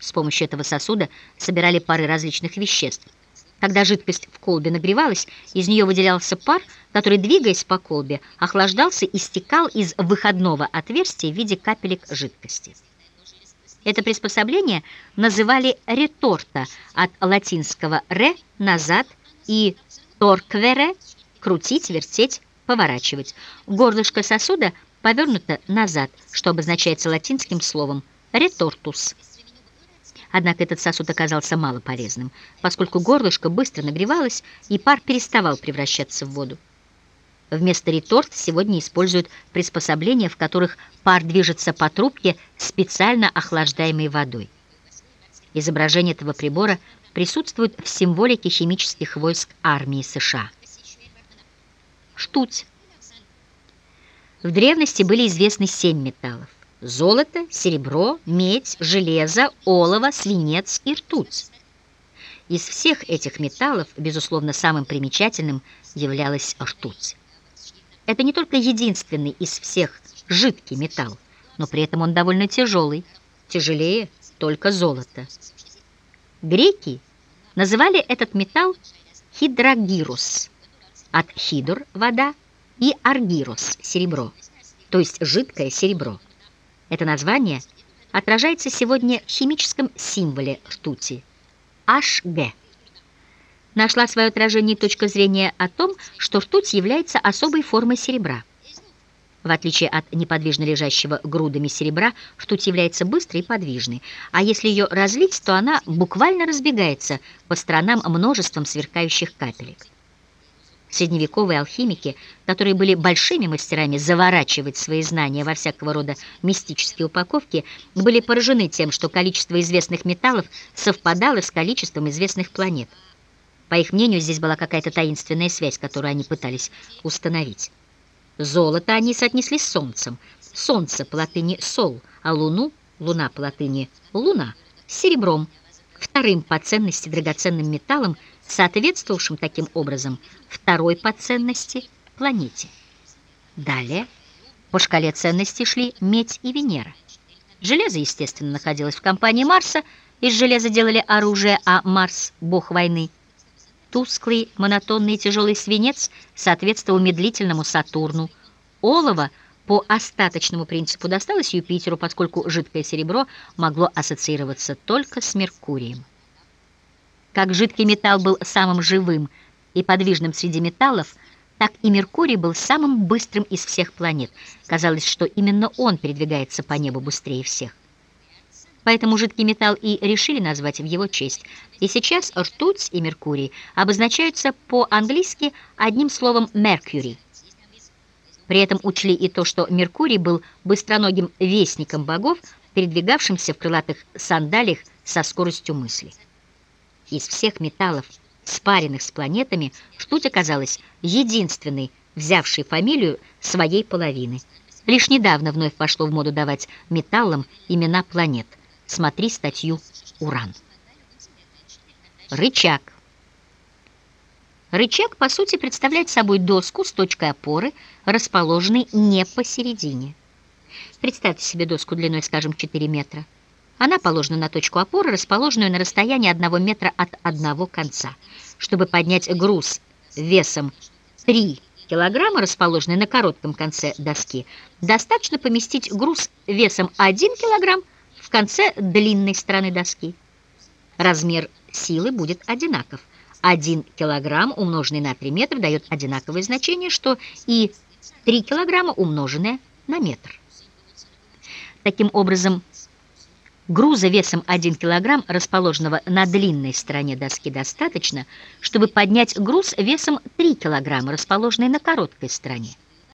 С помощью этого сосуда собирали пары различных веществ. Когда жидкость в колбе нагревалась, из нее выделялся пар, который, двигаясь по колбе, охлаждался и стекал из выходного отверстия в виде капелек жидкости. Это приспособление называли реторта от латинского «ре» — «назад» и «торквере» — «крутить, вертеть, поворачивать». Горлышко сосуда повернуто назад, что обозначается латинским словом «ретортус». Однако этот сосуд оказался малополезным, поскольку горлышко быстро нагревалось, и пар переставал превращаться в воду. Вместо реторт сегодня используют приспособления, в которых пар движется по трубке, специально охлаждаемой водой. Изображение этого прибора присутствует в символике химических войск армии США. Штуть. В древности были известны семь металлов. Золото, серебро, медь, железо, олово, свинец и ртуть. Из всех этих металлов, безусловно, самым примечательным являлась ртуть. Это не только единственный из всех жидкий металл, но при этом он довольно тяжелый, тяжелее только золота. Греки называли этот металл хидрогирос, от хидр – вода, и аргирос – серебро, то есть жидкое серебро. Это название отражается сегодня в химическом символе ртути – HG. Нашла свое отражение точка зрения о том, что ртуть является особой формой серебра. В отличие от неподвижно лежащего грудами серебра, ртуть является быстрой и подвижной, а если ее разлить, то она буквально разбегается по сторонам множеством сверкающих капелек. Средневековые алхимики, которые были большими мастерами заворачивать свои знания во всякого рода мистические упаковки, были поражены тем, что количество известных металлов совпадало с количеством известных планет. По их мнению, здесь была какая-то таинственная связь, которую они пытались установить. Золото они соотнесли с Солнцем. Солнце по латыни «сол», а Луну, Луна по латыни «луна», серебром, вторым по ценности драгоценным металлом, соответствовавшим таким образом второй по ценности планете. Далее по шкале ценностей шли медь и Венера. Железо, естественно, находилось в компании Марса, из железа делали оружие, а Марс — бог войны. Тусклый, монотонный и тяжелый свинец соответствовал медлительному Сатурну. Олово по остаточному принципу досталось Юпитеру, поскольку жидкое серебро могло ассоциироваться только с Меркурием. Как жидкий металл был самым живым и подвижным среди металлов, так и Меркурий был самым быстрым из всех планет. Казалось, что именно он передвигается по небу быстрее всех. Поэтому жидкий металл и решили назвать в его честь. И сейчас ртуть и Меркурий обозначаются по-английски одним словом «Mercury». При этом учли и то, что Меркурий был быстроногим вестником богов, передвигавшимся в крылатых сандалиях со скоростью мысли. Из всех металлов, спаренных с планетами, ртуть оказалась единственной, взявшей фамилию своей половины. Лишь недавно вновь пошло в моду давать металлам имена планет. Смотри статью «Уран». Рычаг. Рычаг, по сути, представляет собой доску с точкой опоры, расположенной не посередине. Представьте себе доску длиной, скажем, 4 метра. Она положена на точку опоры, расположенную на расстоянии одного метра от одного конца. Чтобы поднять груз весом 3 килограмма, расположенный на коротком конце доски, достаточно поместить груз весом 1 килограмм в конце длинной стороны доски. Размер силы будет одинаков. 1 килограмм, умноженный на 3 метра, дает одинаковое значение, что и 3 килограмма, умноженное на метр. Таким образом, Груза весом 1 кг, расположенного на длинной стороне доски, достаточно, чтобы поднять груз весом 3 кг, расположенный на короткой стороне.